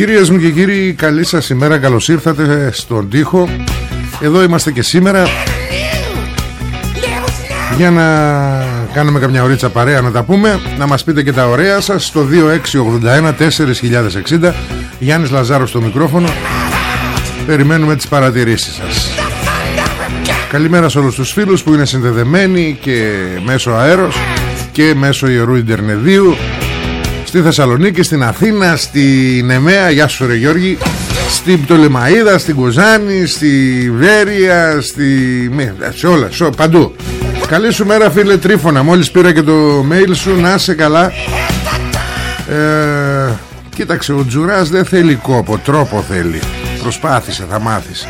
Κυρίες μου και κύριοι καλή σας ημέρα Καλώς ήρθατε στον τοίχο. Εδώ είμαστε και σήμερα Για να κάνουμε καμιά ωρίτσα παρέα να τα πούμε. Να μας πείτε και τα ωραία σας Στο 2681 4060 Γιάννης Λαζάρος στο μικρόφωνο. Περιμένουμε τις παρατηρήσεις σας. Καλημέρα σε όλους τους φίλους που είναι συνδεδεμένοι Και μέσω αέρος Και μέσω ιερού Ιντερνεδίου Στη Θεσσαλονίκη, στην Αθήνα, στη Νεμαία Γεια σου ρε Γιώργη. Στην Πτολεμαίδα, στην Κοζάνη Στη Βέρεια Στη... Σε όλα, σε... παντού. Καλή σου μέρα φίλε Τρίφωνα. Μόλις πήρα και το mail σου Να είσαι καλά. Ε, Κοίταξε ο Τζουράς δεν θέλει κόπο Τρόπο θέλει. Προσπάθησε θα μάθεις.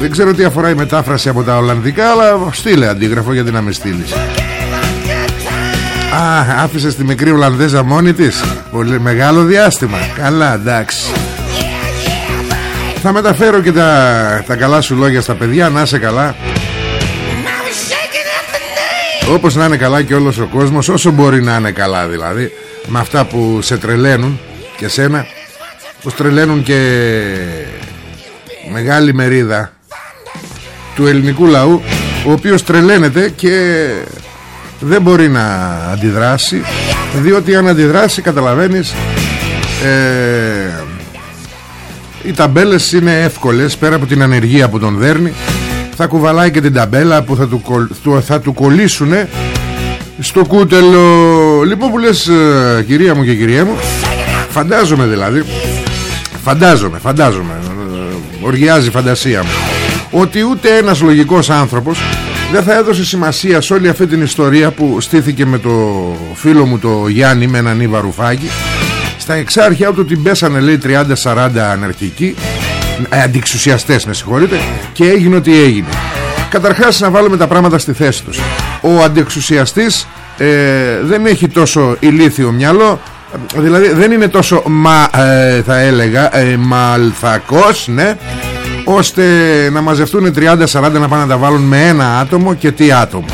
Δεν ξέρω τι αφορά η μετάφραση από τα Ολλανδικά Αλλά στείλε αντίγραφο γιατί να με στείλεις Α, άφησες τη μικρή Ολλανδέζα μόνη της. Πολύ μεγάλο διάστημα. Καλά, εντάξει. Θα μεταφέρω και τα, τα καλά σου λόγια στα παιδιά. Να είσαι καλά. Όπως να είναι καλά και όλος ο κόσμος Όσο μπορεί να είναι καλά δηλαδή. Με αυτά που σε τρελαίνουν Και σένα Που τρελαίνουν και Μεγάλη μερίδα Του ελληνικού λαού Ο οποίος τρελαίνεται και δεν μπορεί να αντιδράσει διότι αν αντιδράσει καταλαβαίνεις ε, οι ταμπέλες είναι εύκολες πέρα από την ανεργία που τον δέρνει. Θα κουβαλάει και την ταμπέλα που θα του, θα του κολλήσουν στο κούτελο. Λοιπόν που λες ε, κυρία μου και κυρία μου φαντάζομαι δηλαδή φαντάζομαι φαντάζομαι ε, οργιάζει η φαντασία μου ότι ούτε ένας λογικός άνθρωπος δεν θα έδωσε σημασία σε όλη αυτή την ιστορία που στήθηκε με το φίλο μου το Γιάννη με έναν Ήβα Ρουφάκη. Στα εξάρχεια του την πέσανε λέει 30-40 αναρχικοί ε, αντιξουσιαστές με συγχωρείτε και έγινε ότι έγινε. Καταρχάς να βάλουμε τα πράγματα στη θέση τους. Ο αντιεξουσιαστής ε, δεν έχει τόσο ηλίθιο μυαλό δηλαδή δεν είναι τόσο μα, ε, θα έλεγα ε, μαλθακός ναι ώστε να μαζευτούν 30-40 να πάνε να τα βάλουν με ένα άτομο και τι άτομο.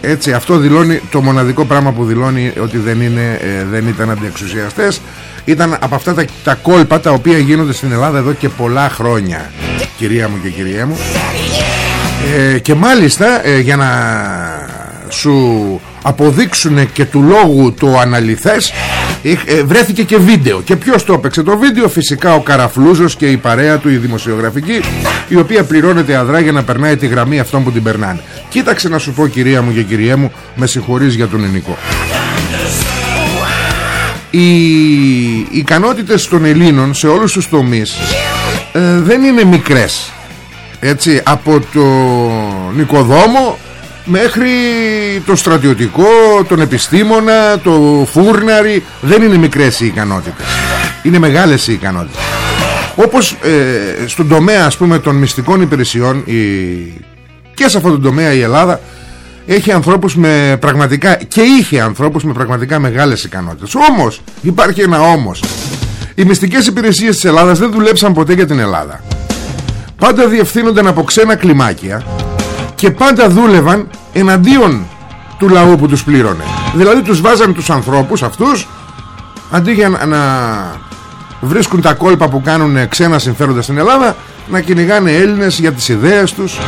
Έτσι αυτό δηλώνει το μοναδικό πράγμα που δηλώνει ότι δεν, είναι, ε, δεν ήταν αντιεξουσιαστές. Ήταν από αυτά τα, τα κόλπα τα οποία γίνονται στην Ελλάδα εδώ και πολλά χρόνια κυρία μου και κυρία μου. Ε, και μάλιστα ε, για να σου αποδείξουν και του λόγου το αναλυθές ε, βρέθηκε και βίντεο. Και ποιος το έπαιξε το βίντεο; Φυσικά ο Καραφλούζος και η παρέα του η δημοσιογραφική η οποία πληρώνεται αδρά για να περνάει τη γραμμή αυτών που την περνάνε. Κοίταξε να σου πω κυρία μου και κυριέ μου με συγχωρείς για τον ελληνικό οι ικανότητες των Ελλήνων σε όλους τους τομείς ε, δεν είναι μικρές. Έτσι από το νοικοδόμο μέχρι το στρατιωτικό, τον επιστήμονα, το φούρναρι δεν είναι μικρές οι ικανότητες. Είναι μεγάλες οι ικανότητες. Όπως ε, στον τομέα ας πούμε των μυστικών υπηρεσιών η... και σε αυτόν τον τομέα η Ελλάδα έχει ανθρώπους με πραγματικά και είχε ανθρώπους με πραγματικά μεγάλες ικανότητες. Όμως υπάρχει ένα όμως. Οι μυστικές υπηρεσίες της Ελλάδας δεν δουλέψαν ποτέ για την Ελλάδα. Πάντα διευθύνονταν από ξένα κλιμάκια και πάντα δούλευαν εναντίον του λαού που τους πλήρωνε. Δηλαδή τους βάζαν τους ανθρώπους αυτούς αντί για να βρίσκουν τα κόλπα που κάνουν ξένα συμφέροντα στην Ελλάδα να κυνηγάνε Έλληνες για τις ιδέες τους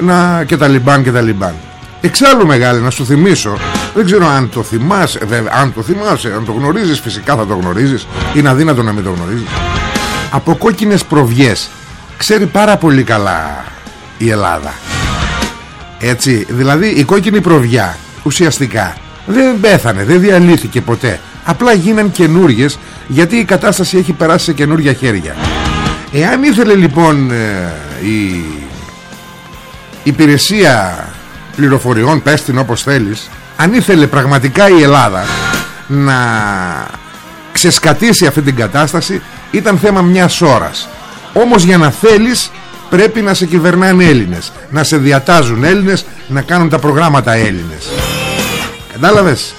να... και τα λιμπάν και τα λιμπάν. Εξάλλου μεγάλη να σου θυμίσω δεν ξέρω αν το θυμάσαι βέβαια, αν το θυμάσαι αν το γνωρίζεις φυσικά θα το γνωρίζεις είναι αδύνατο να μην το γνωρίζεις. Από κόκκινες προβιές ξέρει πάρα πολύ καλά η Ελλάδα έτσι δηλαδή η κόκκινη προβιά ουσιαστικά δεν πέθανε δεν διαλύθηκε ποτέ. Απλά γίναν καινούριε γιατί η κατάσταση έχει περάσει σε καινούργια χέρια. Εάν ήθελε λοιπόν ε, η υπηρεσία πληροφοριών πες την όπως θέλεις αν ήθελε πραγματικά η Ελλάδα να ξεσκατήσει αυτή την κατάσταση ήταν θέμα μιας ώρας. Όμως για να θέλεις πρέπει να σε κυβερνάνε Έλληνες να σε διατάζουν Έλληνες να κάνουν τα προγράμματα Έλληνες. Κατάλαβες;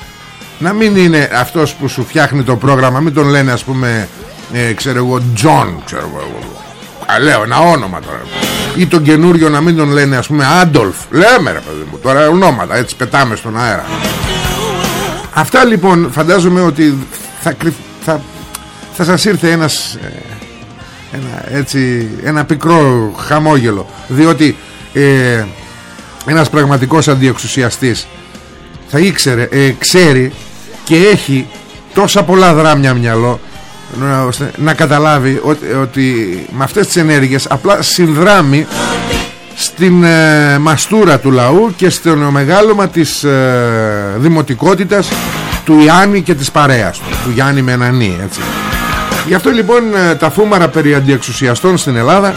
Να μην είναι αυτός που σου φτιάχνει το πρόγραμμα μην τον λένε ας πούμε ε, ξέρω εγώ Τζον ξέρω εγώ λέω ένα όνομα τώρα. Ή τον καινούριο να μην τον λένε ας πούμε Άντολφ. Λέμε ρε παιδί μου τώρα ονόματα έτσι πετάμε στον αέρα. Αυτά λοιπόν φαντάζομαι ότι θα, θα, θα σας ήρθε ένας ε, ένα, έτσι, ένα πικρό χαμόγελο διότι ε, ένας πραγματικός αντιεξουσιαστής θα ήξερε, ε, ξέρει και έχει τόσα πολλά δράμια μυαλό να καταλάβει ότι, ότι με αυτές τις ενέργειες απλά συνδράμει στην ε, μαστούρα του λαού και στο μεγάλωμα της ε, δημοτικότητας του Ιάννη και της παρέας του, του Γιάννη με έναν έτσι. Γι' αυτό λοιπόν ε, τα φούμαρα περί αντιεξουσιαστών στην Ελλάδα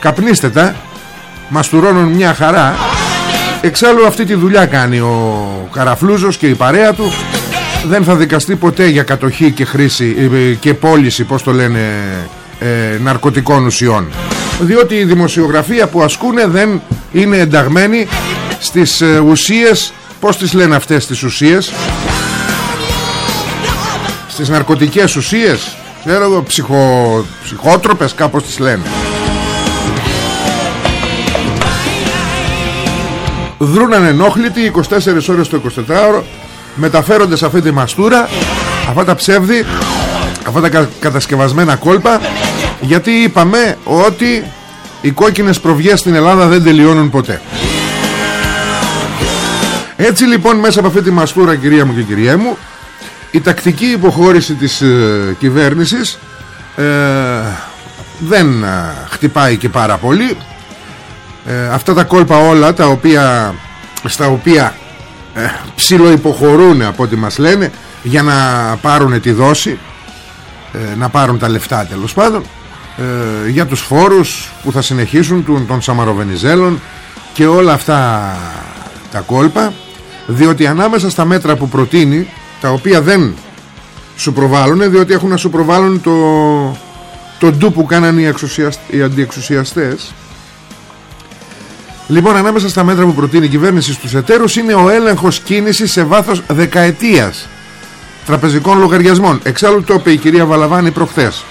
καπνίστε τα, μαστουρώνουν μια χαρά. Εξάλλου αυτή τη δουλειά κάνει ο Καραφλούζος και η παρέα του. Δεν θα δικαστεί ποτέ για κατοχή και χρήση ε, και πώληση πώς το λένε ε, ναρκωτικών ουσιών. Διότι η δημοσιογραφία που ασκούν δεν είναι ενταγμένη στις ε, ουσίες. Πως τις λένε αυτές τις ουσίες; Στις ναρκωτικές ουσίες; Ξέρω εγώ ψυχο, ψυχότροπες κάπως τις λένε. Δρούν ανενόχλητοι 24 ώρες το 24ωρο μεταφέρονται σε αυτή τη μαστούρα αυτά τα ψεύδι αυτά τα κατασκευασμένα κόλπα γιατί είπαμε ότι οι κόκκινες προβιές στην Ελλάδα δεν τελειώνουν ποτέ. Έτσι λοιπόν μέσα από αυτή τη μαστούρα κυρία μου και κυρία μου η τακτική υποχώρηση της ε, κυβέρνησης ε, δεν ε, χτυπάει και πάρα πολύ. Ε, αυτά τα κόλπα όλα τα οποία, στα οποία ε, ψιλοϋποχωρούν από ό,τι μας λένε για να πάρουν τη δόση ε, να πάρουν τα λεφτά τέλος πάντων ε, για τους φόρους που θα συνεχίσουν των, των Σαμαροβενιζέλων και όλα αυτά τα κόλπα διότι ανάμεσα στα μέτρα που προτείνει τα οποία δεν σου προβάλλουν διότι έχουν να σου προβάλλουν το, το ντου που κάνανε οι, οι αντιεξουσιαστές Λοιπόν, ανάμεσα στα μέτρα που προτείνει η κυβέρνηση στους εταίρους είναι ο έλεγχος κίνησης σε βάθος δεκαετίας τραπεζικών λογαριασμών. Εξάλλου το είπε η κυρία Βαλαβάνη προχθές.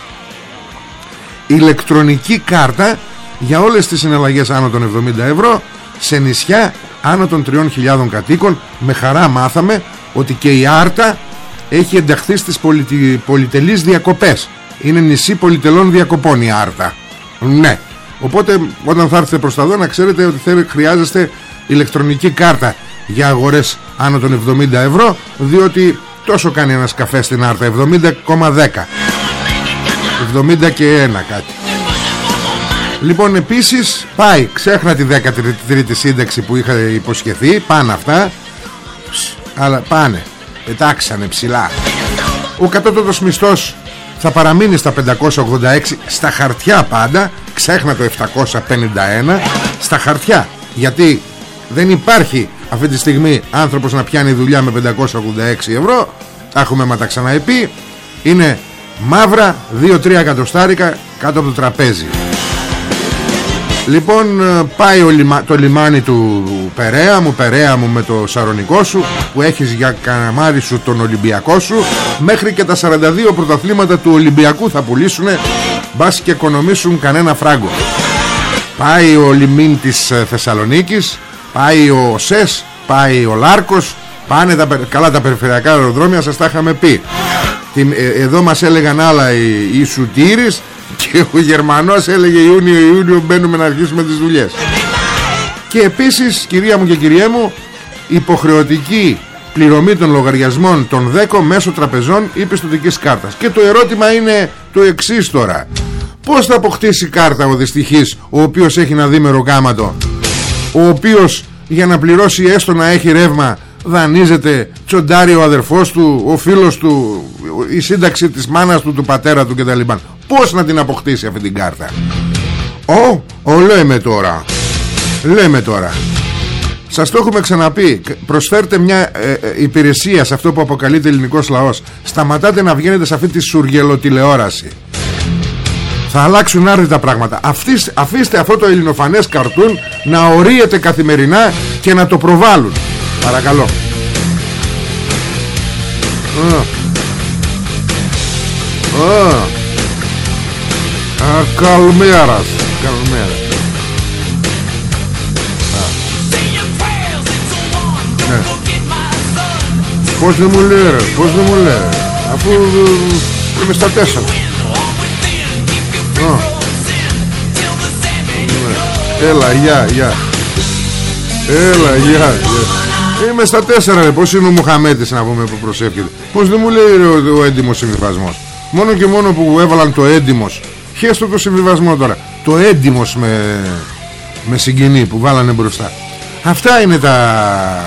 Ηλεκτρονική κάρτα για όλες τις συναλλαγές άνω των 70 ευρώ σε νησιά άνω των 3.000 κατοίκων. Με χαρά μάθαμε ότι και η Άρτα έχει ενταχθεί στις πολιτι... πολυτελείς διακοπές. Είναι νησί πολυτελών διακοπών η Άρτα. Ναι. Οπότε όταν θα έρθετε προς τα δω να ξέρετε ότι θέλει, χρειάζεστε ηλεκτρονική κάρτα για αγορές άνω των 70 ευρώ διότι τόσο κάνει ένας καφέ στην Άρτα 70,10 70 και 1 κάτι Λοιπόν επίσης πάει ξέχνα τη 13η σύνταξη που είχα υποσχεθεί πάνε αυτά. Αλλά πάνε πετάξανε ψηλά. Ο κατώτατος μισθός θα παραμείνει στα 586 στα χαρτιά πάντα ξέχνα το 751 στα χαρτιά. Γιατί δεν υπάρχει αυτή τη στιγμή άνθρωπος να πιάνει δουλειά με 586 ευρώ. Τα έχουμε μα τα ξαναεπεί είναι μαύρα 2-3 εκατοστάρικα κάτω από το τραπέζι Λοιπόν ε, πάει το λιμάνι του Περέα μου Περέα μου με το σαρονικό σου Που έχεις για καναμάρι σου τον Ολυμπιακό σου. Μέχρι και τα 42 πρωταθλήματα του Ολυμπιακού θα πουλήσουν Μπας και οικονομήσουν κανένα φράγκο. Πάει ο λιμίν της ε, Θεσσαλονίκης Πάει ο ΣΕΣ Πάει ο Λάρκος Πάνε τα, καλά τα περιφερειακά αεροδρόμια Σας τα είχαμε πει. Ε, Εδώ μας έλεγαν άλλα οι, οι Σουτήρης Και ο Γερμανός έλεγε Ιούνιο Ιούνιο μπαίνουμε να αρχίσουμε τις δουλειές. Και επίσης κυρία μου και κυριέ μου Υποχρεωτική πληρωμή των λογαριασμών των 10 μέσω τραπεζών ή πιστοτικής κάρτας. Και το ερώτημα είναι το εξής τώρα. Πώς θα αποκτήσει κάρτα ο δυστυχής Ο οποίος έχει ένα δίμερο κάματο Ο οποίος για να πληρώσει έστω να έχει ρεύμα δανείζεται τσοντάρει ο αδερφός του ο φίλος του η σύνταξη της μάνας του του πατέρα του κτλ πως να την αποκτήσει αυτή την κάρτα; Ο, ο λέμε τώρα. Λέμε τώρα. Σας το έχουμε ξαναπεί. Προσφέρτε μια ε, ε, υπηρεσία Σε αυτό που αποκαλείται ελληνικός λαός. Σταματάτε να βγαίνετε σε αυτή τη σουργελοτηλεόραση. Θα αλλάξουν άρρη τα πράγματα. Αφήστε, αφήστε αυτό το ελληνοφανές καρτούν Να ορίεται καθημερινά Και να το προβάλλουν. Παρακαλώ. Α, καλημέρα Καλημέρα ναι. Πώς δεν μου λέει ρε Πώς δεν μου λέει. Αφού ε, είμαι στα τέσσερα. Ναι. Έλα γεια γεια. Έλα γεια γεια. Είμαι στα τέσσερα ρε Πώς είναι ο Μουχαμέτης να πούμε που προσεύχεται. Πώς δεν μου λέει ρε, ο, ο έντιμος συμβιβασμός. Μόνο και μόνο που έβαλαν το έντιμος Χέστο το συμβιβασμό τώρα. Το έντιμος με, με συγκινή που βάλανε μπροστά. Αυτά είναι τα,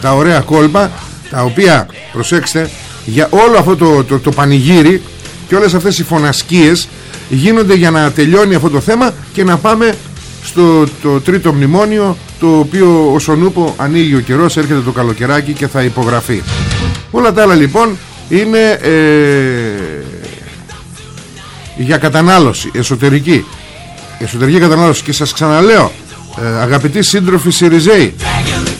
τα ωραία κόλπα Τα οποία προσέξτε Για όλο αυτό το, το, το πανηγύρι Και όλες αυτές οι φωνασκίες Γίνονται για να τελειώνει αυτό το θέμα Και να πάμε στο το τρίτο μνημόνιο το οποίο ο Σονούπο ανοίγει ο καιρός έρχεται το καλοκαιράκι και θα υπογραφεί. Όλα τα άλλα λοιπόν είναι ε, για κατανάλωση εσωτερική. Εσωτερική κατανάλωση. Και σας ξαναλέω ε, αγαπητοί σύντροφοι Σιριζέοι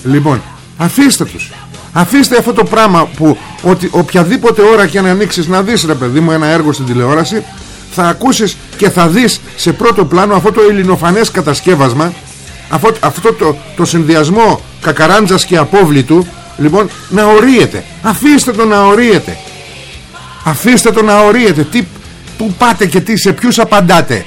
λοιπόν αφήστε τους. Αφήστε αυτό το πράγμα που ότι οποιαδήποτε ώρα και αν ανοίξεις να δεις ρε παιδί μου ένα έργο στην τηλεόραση θα ακούσεις και θα δεις σε πρώτο πλάνο αυτό το ελληνοφανές κατασκεύασμα αυτό, αυτό το, το συνδυασμό κακαράντζας και απόβλητου λοιπόν να ορίεται. Αφήστε το να ορίεται. Αφήστε το να ορίεται. Τι, που πάτε και τι σε ποιους απαντάτε.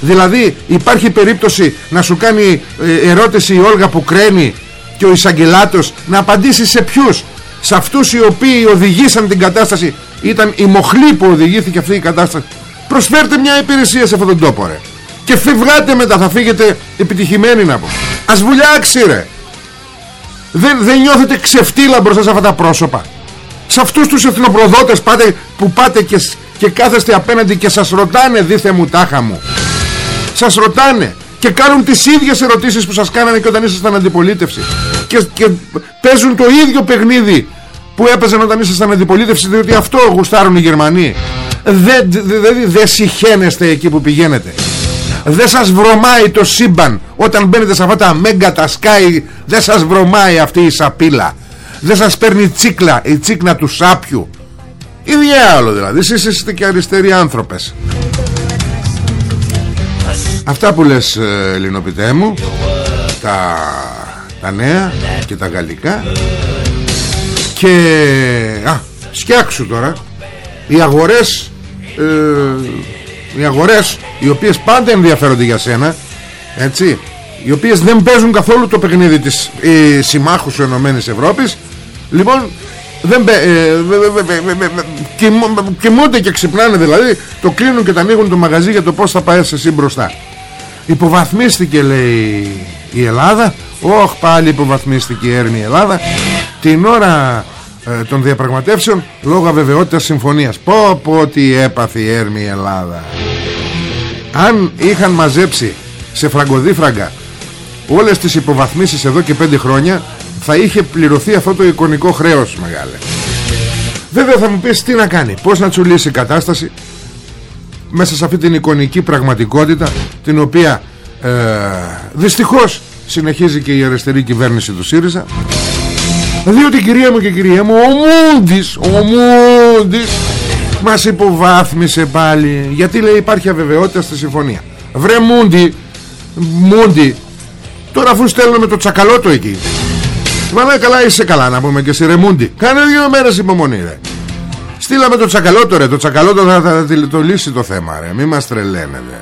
Δηλαδή υπάρχει περίπτωση να σου κάνει ε, ερώτηση η Όλγα που κραίνει και ο Ισαγγελάτος να απαντήσει σε ποιους. Σε αυτούς οι οποίοι οδηγήσαν την κατάσταση ήταν η μοχλή που οδηγήθηκε αυτή η κατάσταση. Προσφέρτε μια υπηρεσία σε αυτόν τον τόπο ρε. Και φευγάτε μετά θα φύγετε επιτυχημένοι να πω. Ας βουλιάξει ρε. Δεν, δεν νιώθετε ξεφτύλα μπροστά σε αυτά τα πρόσωπα. Σε αυτούς τους εθνοπροδότες πάτε, που πάτε και, και κάθεστε απέναντι και σας ρωτάνε δίθε μου τάχα μου. Σας ρωτάνε και κάνουν τις ίδιες ερωτήσεις που σας κάνανε και όταν ήσασταν αντιπολίτευση. Και, και παίζουν το ίδιο παιχνίδι που έπαιζαν όταν ήσασταν αντιπολίτευση διότι αυτό γουστάρουν οι Γερμανοί. Δεν δε, δε, συχαίνεστε εκεί που πηγαίνετε. Δεν σας βρωμάει το σύμπαν όταν μπαίνετε σε αυτά τα μέγκα τα σκάι δεν σας βρωμάει αυτή η σαπίλα. Δεν σας παίρνει τσίκλα η τσίκνα του σάπιου ή διάλο δηλαδή. Εσείς είστε και αριστεροί άνθρωπες. Αυτά που λες ε, Ελληνοπιτέ μου τα, τα νέα και τα γαλλικά. Και α, σκιάξου τώρα. Οι αγορές ε, οι αγορές οι οποίες πάντα ενδιαφέρονται για σένα έτσι οι οποίες δεν παίζουν καθόλου το παιχνίδι της ε, συμμάχους σου Ενωμένης Ευρώπης λοιπόν δεν ε, κοιμούνται και ξυπνάνε δηλαδή το κλείνουν και τα ανοίγουν το μαγαζί για το πως θα πάει εσύ μπροστά. Υποβαθμίστηκε λέει η Ελλάδα. Όχι πάλι υποβαθμίστηκε η έρμη Ελλάδα. Την ώρα ε, των διαπραγματεύσεων λόγω αβεβαιότητας συμφωνίας. Πω πω τι έπαθε η έρμη Ελλάδα. Αν είχαν μαζέψει σε φραγκοδίφραγκα όλες τις υποβαθμίσεις εδώ και πέντε χρόνια θα είχε πληρωθεί αυτό το εικονικό χρέος μεγάλε. Βέβαια θα μου πεις τι να κάνει πως να τσουλήσει η κατάσταση μέσα σε αυτή την εικονική πραγματικότητα την οποία ε, δυστυχώς συνεχίζει και η αριστερή κυβέρνηση του ΣΥΡΙΖΑ. Διότι κυρία μου και κυρία μου ο Μούντις ο Μούντις μας υποβάθμισε πάλι. Γιατί λέει υπάρχει αβεβαιότητα στη συμφωνία. Βρε Μούντι Μούντι τώρα αφού στέλνουμε το τσακαλώτο εκεί Μα λέει καλά είσαι καλά να πούμε και σε ρε Μούντι. Κάνε δύο μέρες υπομονή ρε. Στείλαμε το τσακαλώτο ρε. Το τσακαλώτο θα, θα, θα το λύσει το θέμα ρε. Μη μας τρελαίνετε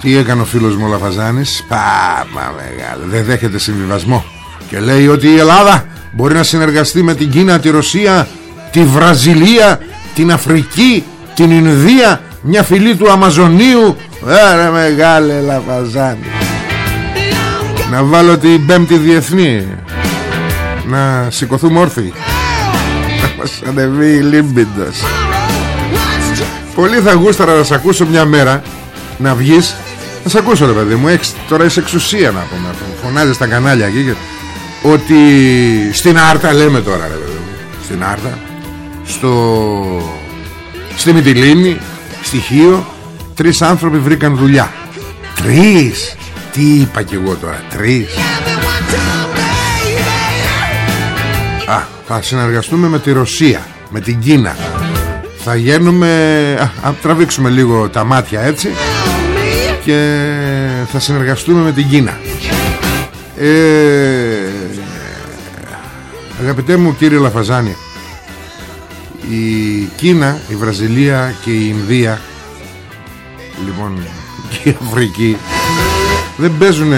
Τι έκανε ο φίλος μου ο Λαφαζάνης; Πάμα μεγάλο Δεν δέχεται συμβιβασμό. Και λέει ότι η Ελλάδα μπορεί να συνεργαστεί με την Κίνα, τη Ρωσία Τη Βραζιλία Την Αφρική Την Ινδία Μια φυλή του Αμαζονίου. Άρα μεγάλε Λαφαζάνη Να βάλω την πέμπτη διεθνή. Να σηκωθούμε όρθιοι. Να μας ανεβεί η Λίμπιντος. Πολύ θα γούσταρα να σε ακούσω μια μέρα. Να βγεις. Θα σε ακούσω ρε παιδί μου. Έχεις, Τώρα είσαι εξουσία να πούμε. Φωνάζεις στα κανάλια εκεί Ότι στην Άρτα λέμε τώρα ρε παιδί μου. Στην Άρτα. Στο Στη Μητυλίνη Στοιχείο. Τρεις άνθρωποι βρήκαν δουλειά. Τρεις Τι είπα κι εγώ τώρα Τρεις. Α, θα συνεργαστούμε με τη Ρωσία Με την Κίνα. Θα γίνουμε Α, τραβήξουμε λίγο τα μάτια έτσι και θα συνεργαστούμε με την Κίνα. Ε, αγαπητέ μου κύριε Λαφαζάνη η Κίνα, η Βραζιλία και η Ινδία λοιπόν και η Αφρική δεν παίζουν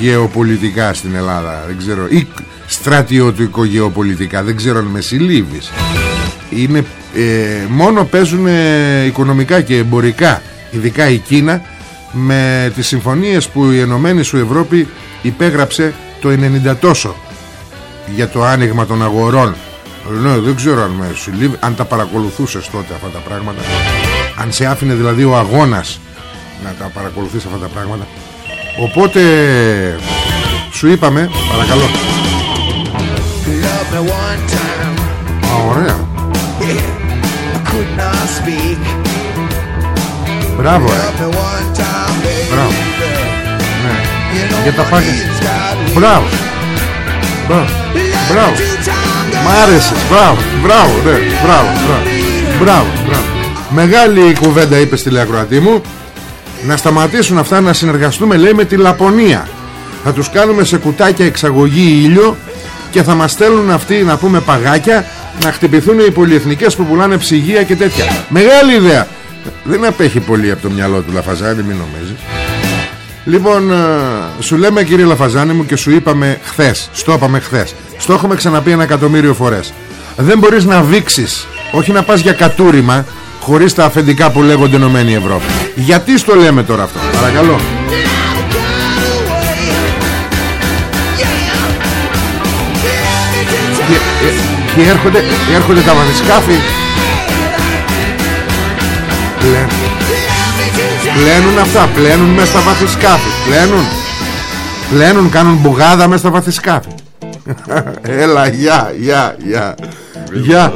γεωπολιτικά στην Ελλάδα. Δεν ξέρω. Ή στρατιωτικό γεωπολιτικά. Δεν ξέρω αν με συλλήβεις. Είναι, ε, μόνο παίζουν οικονομικά και εμπορικά. Ειδικά η Κίνα με τις συμφωνίες που η Ενωμένη σου Ευρώπη υπέγραψε το 90 τόσο για το άνοιγμα των αγορών. Ναι, δεν ξέρω αν, με αν τα παρακολουθούσες τότε αυτά τα πράγματα. Αν σε άφηνε δηλαδή ο αγώνας να τα παρακολουθείς αυτά τα πράγματα οπότε σου είπαμε παρακαλώ. Α, ωραία. Μπράβο ε. Μπράβο. Ναι. Για τα πάγια Μπράβο. Μπράβο. Μπράβο. Μ' άρεσε. Μπράβο. Μπράβο. Ναι. Μπράβο. Μπράβο. Μπράβο. Μεγάλη κουβέντα είπε στη Λεακροατή μου Να σταματήσουν αυτά να συνεργαστούμε λέει με τη Λαπωνία. Θα τους κάνουμε σε κουτάκια εξαγωγή ήλιο Και θα μας στέλνουν αυτοί να πούμε παγάκια Να χτυπηθούν οι πολυεθνικές που πουλάνε ψυγεία και τέτοια. Μεγάλη ιδέα. Δεν απέχει πολύ από το μυαλό του Λαφαζάνη μην νομίζεις. Λοιπόν ε, σου λέμε κύριε Λαφαζάνη μου και σου είπαμε χθες Στο είπαμε χθες. Στο έχουμε ξαναπεί ένα εκατομμύριο φορές. Δεν μπορείς να βήξεις Όχι να πας για κατούριμα Χωρίς τα αφεντικά που λέγονται Ενωμένη Ευρώπη. Γιατί στο λέμε τώρα αυτό Παρακαλώ. Και, ε, και έρχονται, έρχονται τα βαθισκάφη. Πλένουν Πλένουν αυτά Πλένουν μέσα στα βαθισκάφη Πλένουν. Πλένουν κάνουν μπουγάδα μέσα στα βαθισκάφη. Έλα γεια γεια γεια Γεια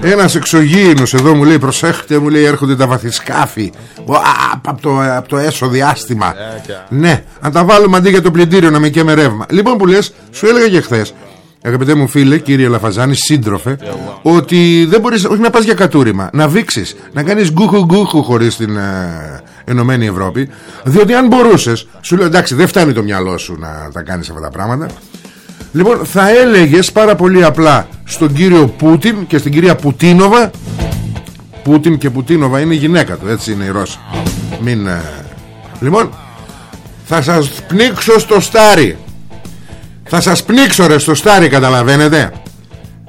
Ένας εξωγήινος εδώ μου λέει Προσέχτε μου λέει έρχονται τα βαθισκάφη Από το, απ το έσω διάστημα. Ναι Αν τα βάλουμε αντί για το πλυντήριο να με καίμε ρεύμα. Λοιπόν που λες Σου έλεγα και χθες Αγαπητέ μου φίλε, κύριε Λαφαζάνη, σύντροφε, ότι δεν μπορείς όχι να πας για κατούριμα, να βήξεις, να κάνεις γκούχου γκούχου χωρίς την ε, Ενωμένη Ευρώπη, διότι αν μπορούσες, σου λέω εντάξει δεν φτάνει το μυαλό σου να τα κάνεις αυτά τα πράγματα, λοιπόν θα έλεγες πάρα πολύ απλά στον κύριο Πούτιν και στην κυρία Πουτίνοβα, Πούτιν και Πουτίνοβα είναι η γυναίκα του, έτσι είναι η Ρώση, μην... Ε, λοιπόν, θα σας πνίξω στο στάρι. Θα σας πνίξω ρε στο στάρι καταλαβαίνετε.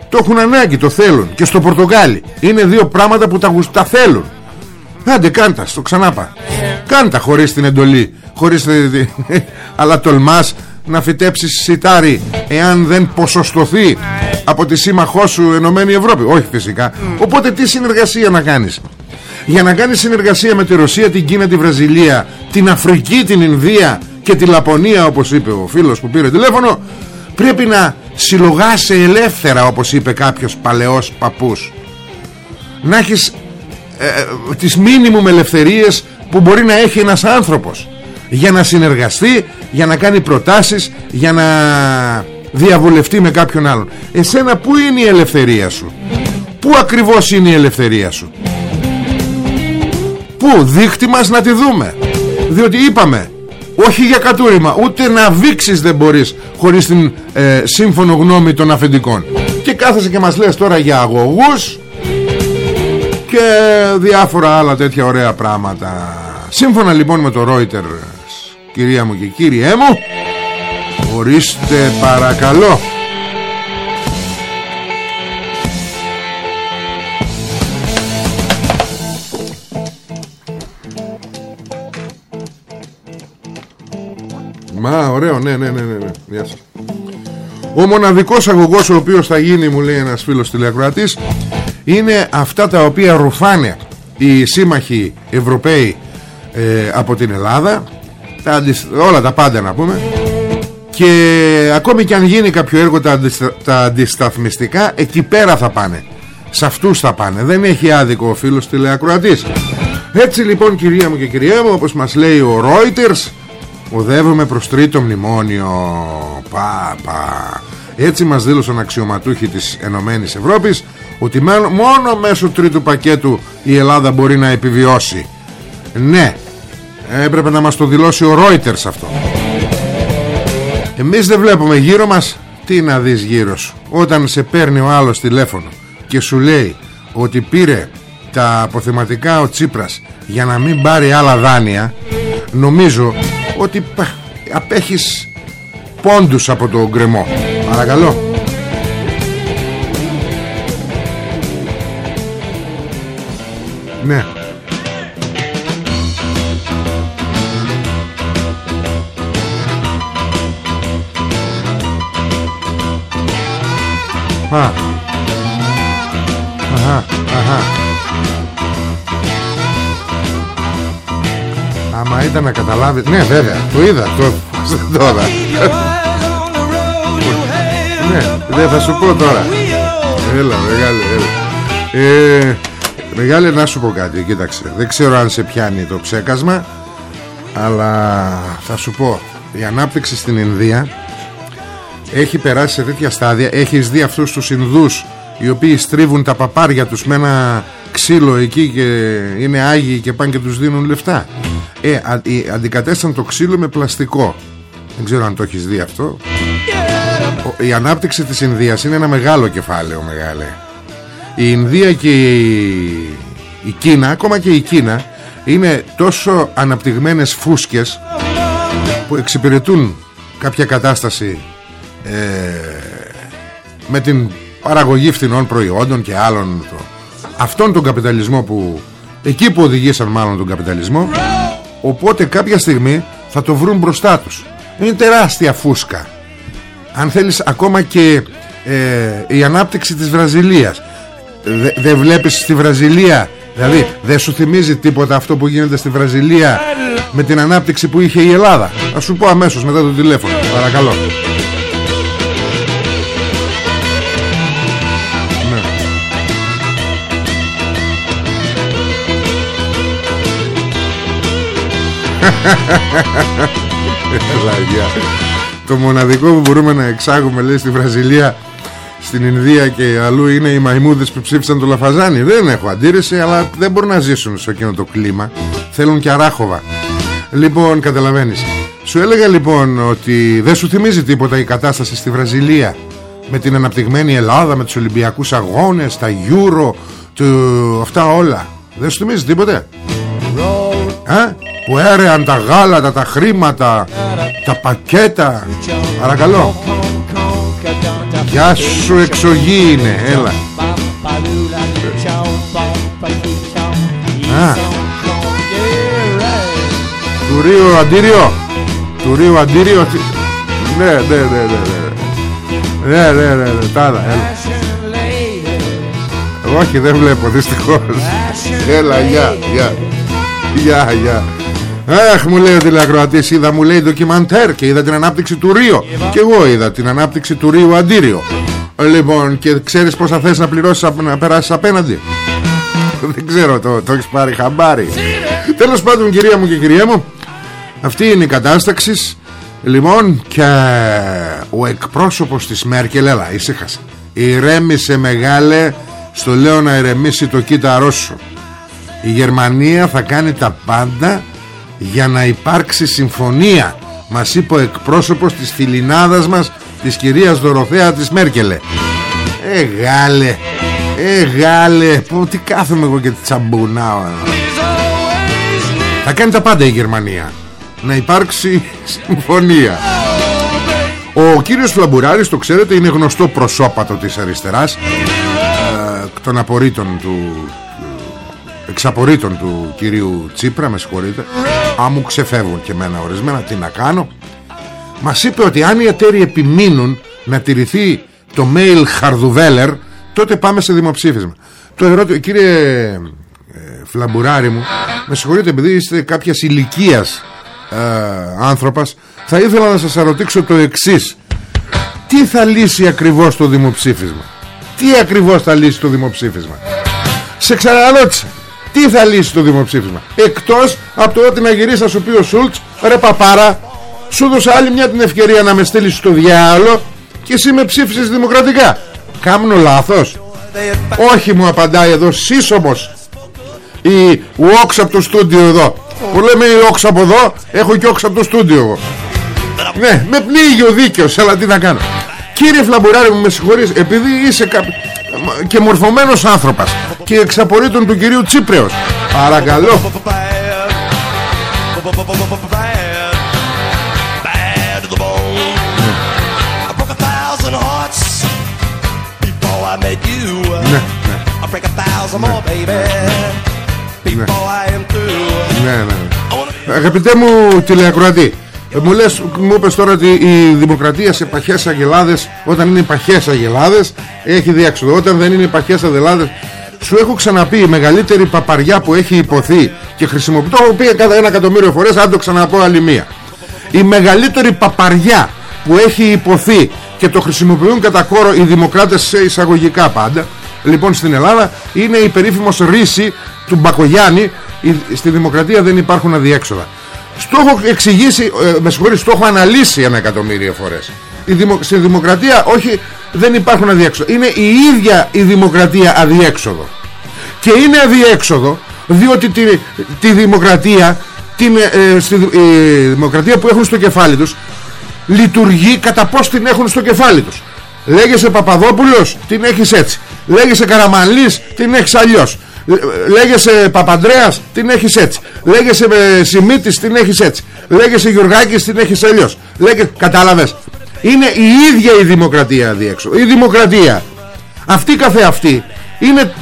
Το έχουν ανάγκη, το θέλουν. Και στο Πορτογάλι. Είναι δύο πράγματα που τα, τα θέλουν. Άντε κάντα, στο ξανάπα. Κάντα χωρίς την εντολή Χωρίς Αλλά τολμάς να φυτέψεις σιτάρι Εάν δεν ποσοστοθεί Από τη σύμμαχό σου Ενωμένη Ευρώπη. Όχι φυσικά. Οπότε τι συνεργασία να κάνεις; Για να κάνεις συνεργασία με τη Ρωσία, την Κίνα, τη Βραζιλία, την Αφρική, την Ινδία και τη Λαπωνία όπως είπε ο φίλος που πήρε τηλέφωνο πρέπει να συλλογάσαι ελεύθερα όπως είπε κάποιος παλαιός παππούς. Να έχεις ε, ε τις μήνυμου ελευθερίες που μπορεί να έχει ένας άνθρωπος για να συνεργαστεί για να κάνει προτάσεις για να διαβουλευτεί με κάποιον άλλον. Εσένα που είναι η ελευθερία σου; Πού ακριβώς είναι η ελευθερία σου; Πού; Δείχτη μας να τη δούμε. Διότι είπαμε όχι για κατούριμα ούτε να βήξεις δεν μπορείς χωρίς την ε, σύμφωνο γνώμη των αφεντικών. Και κάθεσαι και μας λες τώρα για αγωγούς και διάφορα άλλα τέτοια ωραία πράγματα. Σύμφωνα λοιπόν με το Reuters κυρία μου και κύριέ μου ορίστε παρακαλώ Μα ωραίο ναι ναι ναι ναι, ναι. Γεια σας. Ο μοναδικός αγωγός ο οποίος θα γίνει μου λέει ένας φίλος τηλεακροατής είναι αυτά τα οποία ρουφάνε οι σύμμαχοι Ευρωπαίοι ε, από την Ελλάδα τα όλα τα πάντα να πούμε. Και ακόμη και αν γίνει κάποιο έργο τα, τα αντισταθμιστικά εκεί πέρα θα πάνε. Σε αυτούς θα πάνε. Δεν έχει άδικο ο φίλος τηλεακροατής. Έτσι λοιπόν κυρία μου και κυρία μου όπως μας λέει ο Reuters οδεύουμε προς τρίτο μνημόνιο. Πα, πα. έτσι μας δήλωσαν αξιωματούχοι της Ενωμένης Ευρώπης ότι μόνο μέσω τρίτου πακέτου η Ελλάδα μπορεί να επιβιώσει. Ναι Έπρεπε να μας το δηλώσει ο Reuters αυτό. Εμείς δεν βλέπουμε γύρω μας. Τι να δεις γύρω σου Όταν σε παίρνει ο άλλος τηλέφωνο Και σου λέει ότι πήρε Τα αποθεματικά ο Τσίπρας Για να μην πάρει άλλα δάνεια Νομίζω ότι Απέχεις πόντους από το γκρεμό. Παρακαλώ Αχα. Αχα. Αχα. Άμα ήταν να καταλάβει Ναι βέβαια το είδα Το τώρα Ναι δεν θα σου πω τώρα Έλα μεγάλε έλα. Ε, Μεγάλε να σου πω κάτι Κοίταξε δεν ξέρω αν σε πιάνει το ψέκασμα Αλλά θα σου πω Η ανάπτυξη στην Ινδία έχει περάσει σε τέτοια στάδια έχεις δει αυτούς τους Ινδούς οι οποίοι στρίβουν τα παπάρια τους με ένα ξύλο εκεί και είναι άγιοι και πάνε και τους δίνουν λεφτά. Ε, α, αντικατέστησαν το ξύλο με πλαστικό. Δεν ξέρω αν το έχεις δει αυτό. Η ανάπτυξη της Ινδίας είναι ένα μεγάλο κεφάλαιο μεγάλε. Η Ινδία και η, η Κίνα ακόμα και η Κίνα είναι τόσο αναπτυγμένες φούσκες που εξυπηρετούν κάποια κατάσταση ε, με την παραγωγή φθηνών προϊόντων και άλλων το, αυτόν τον καπιταλισμό που εκεί που οδηγήσαν μάλλον τον καπιταλισμό οπότε κάποια στιγμή θα το βρουν μπροστά τους. Είναι τεράστια φούσκα. Αν θέλεις ακόμα και ε, η ανάπτυξη της Βραζιλίας. Δεν δε βλέπεις στη Βραζιλία δηλαδή δεν σου θυμίζει τίποτα αυτό που γίνεται στη Βραζιλία με την ανάπτυξη που είχε η Ελλάδα. Θα σου πω αμέσως μετά το τηλέφωνο παρακαλώ Το μοναδικό που μπορούμε να εξάγουμε λέει στη Βραζιλία Στην Ινδία και αλλού είναι οι μαϊμούδες που ψήφισαν το Λαφαζάνι. Δεν έχω αντίρρηση αλλά δεν μπορούν να ζήσουν σε εκείνο το κλίμα. Θέλουν και αράχοβα. Λοιπόν καταλαβαίνεις. Σου έλεγα λοιπόν ότι δεν σου θυμίζει τίποτα η κατάσταση στη Βραζιλία Με την αναπτυγμένη Ελλάδα Με τους Ολυμπιακούς Αγώνες Τα Euro το... Αυτά όλα. Δεν σου θυμίζει τίποτε; Α; Που έρεαν τα γάλατα, τα χρήματα, τα πακέτα. Παρακαλώ. Γεια σου εξογή είναι, έλα. Α. Του Ρίου Αντίριο. Του Ρίου Αντίριο. Ναι, ναι, ναι, ναι, ναι. Ναι, ναι, ναι, ναι, τάδα, έλα. Όχι, δεν βλέπω, δυστυχώς. Έλα, γεια, γεια. Γεια, γεια. Αχ μου λέει ο τηλεακροατής Είδα μου λέει ντοκιμαντέρ και είδα την ανάπτυξη του Ρίο Και εγώ είδα την ανάπτυξη του Ρίου Αντίριο. Λοιπόν και ξέρεις πόσα θες να πληρώσεις Να περάσεις απέναντι; Δεν ξέρω το, το έχεις πάρει χαμπάρι. Τέλος πάντων κυρία μου και κυρία μου Αυτή είναι η κατάσταξη. Λοιπόν και ο εκπρόσωπος της Μέρκελ Έλα ησύχασε. Ηρέμησε μεγάλε Στο λέω να ηρεμήσει το κύτταρό σου. Η Γερμανία θα κάνει τα πάντα Για να υπάρξει συμφωνία Μας είπε ο εκπρόσωπος της φιλινάδας μας Της κυρίας Δωροθέα της Μέρκελε. Ε γάλε Ε γάλε Πω, Τι κάθομαι εγώ και τσαμπουνάω Θα κάνει τα πάντα η Γερμανία Να υπάρξει συμφωνία. Ο κύριος Φλαμπουράρης το ξέρετε είναι γνωστό προσώπατο της αριστεράς ε, των απορρίτων του εξαπορρίτων του κυρίου Τσίπρα με συγχωρείτε. Αν μου ξεφεύγουν και εμένα ορισμένα τι να κάνω. Μας είπε ότι αν οι εταίροι επιμείνουν να τηρηθεί το mail Χαρδουβέλερ τότε πάμε σε δημοψήφισμα. Το ερώτημα κύριε ε, Φλαμπουράρη μου με συγχωρείτε επειδή είστε κάποια ηλικίας ε, άνθρωπος θα ήθελα να σας ερωτήσω το εξής. Τι θα λύσει ακριβώς το δημοψήφισμα; Τι ακριβώς θα λύσει το δημοψήφισμα; Σε ξαναρώτησα Τι θα λύσει το δημοψήφισμα; Εκτός από το ότι να γυρίσει να σου πει ο Σούλτς Ρε παπάρα Σου δώσα άλλη μια την ευκαιρία να με στείλεις στο διάλο Και εσύ με ψήφισες δημοκρατικά Κάμνω λάθος. Όχι μου απαντάει εδώ σύσσωμος Η όξα από το στούντιο εδώ. Που λέμε η όξα από εδώ Έχω και όξα από το στούντιο εγώ. Ναι, με πνίγει ο δίκαιος, αλλά τι να κάνω. Κύριε Φλαμπουράρη μου με συγχωρείς Επειδή είσαι κα... και μορφωμένος άνθρωπος Και εξαπορρίτων του κυρίου Τσίπρεως Παρακαλώ ναι, ναι, ναι. ναι. Αγαπητέ μου τηλεακροατή ε, μου, λες, μου είπες τώρα ότι η δημοκρατία σε παχές αγελάδες Όταν είναι παχές αγελάδες Έχει διέξοδο. Όταν δεν είναι παχές αγελάδες Σου έχω ξαναπεί η μεγαλύτερη παπαριά που έχει υποθεί Και χρησιμοποιεί Το έχω πει cada ένα εκατομμύριο φορές Αν το ξαναπώ άλλη μία. Η μεγαλύτερη παπαριά που έχει υποθεί Και το χρησιμοποιούν κατά κόρο οι δημοκράτες σε εισαγωγικά πάντα Λοιπόν στην Ελλάδα είναι η περίφημος ρίση του Μπακογιάννη. Στη δημοκρατία δεν υπάρχουν αδιέξοδα στο έχω εξηγήσει, ε, με συγχωρείς, το έχω αναλύσει ένα εκατομμύριο φορές. Η δημο, στη δημοκρατία όχι δεν υπάρχουν αδιέξοδο. Είναι η ίδια η δημοκρατία αδιέξοδο. Και είναι αδιέξοδο διότι τη, τη δημοκρατία, την, ε, στη, η δημοκρατία που έχουν στο κεφάλι τους λειτουργεί κατά πώς την έχουν στο κεφάλι τους. Λέγεσαι Παπαδόπουλος, την έχεις έτσι. Λέγεσαι Καραμανλής, την έχεις αλλιώς. Λέγεσαι Παπαντρέας την έχεις έτσι. Λέγεσαι Σιμίτης την έχεις έτσι. Λέγεσαι Γιουργάκης την έχεις αλλιώς Λέγε... Κατάλαβες. Είναι η ίδια η δημοκρατία διέξω Η δημοκρατία. Αυτή καθεαυτή είναι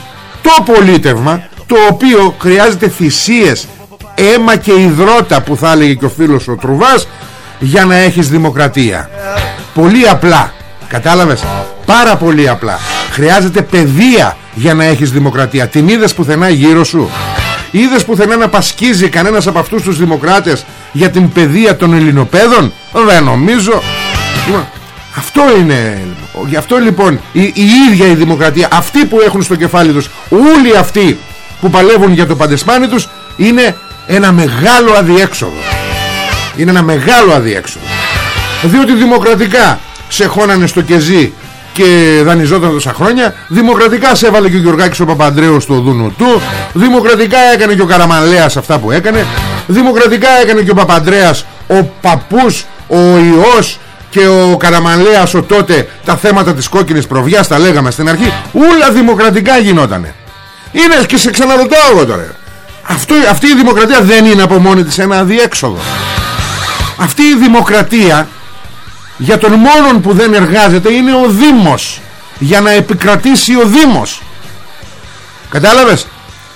το πολίτευμα Το οποίο χρειάζεται θυσίες Αίμα και υδρότα που θα έλεγε και ο φίλος ο Τρουβάς Για να έχεις δημοκρατία. Πολύ απλά. Κατάλαβες. Πάρα πολύ απλά Χρειάζεται παιδεία για να έχεις δημοκρατία. Την είδες πουθενά γύρω σου; Είδες πουθενά να πασκίζει κανένας από αυτούς τους δημοκράτες Για την παιδεία των ελληνοπαίδων; Δεν νομίζω. Αυτό είναι Γι' αυτό λοιπόν η, η ίδια η δημοκρατία Αυτοί που έχουν στο κεφάλι τους Όλοι αυτοί που παλεύουν για το παντεσπάνι τους Είναι ένα μεγάλο αδιέξοδο. Είναι ένα μεγάλο αδιέξοδο. Διότι δημοκρατικά σε χώνανε στο κεζί και δανειζόταν τόσα χρόνια. Δημοκρατικά σε έβαλε και ο Γιωργάκης ο Παπαντρέου στο δούνο του. Δημοκρατικά έκανε και ο Καραμανλέας αυτά που έκανε. Δημοκρατικά έκανε και ο Παπαντρέας Ο παππούς, ο ιός και ο Καραμανλέας ο τότε Τα θέματα της κόκκινης προβιάς τα λέγαμε στην αρχή Όλα δημοκρατικά γινότανε. Είναι και σε ξαναρωτάω εγώ τώρα Αυτό, Αυτή η δημοκρατία δεν είναι από μόνη της ένα αδιέξοδο. Αυτή η δημοκρατία για τον μόνον που δεν εργάζεται είναι ο Δήμος. Για να επικρατήσει ο Δήμος. Κατάλαβες;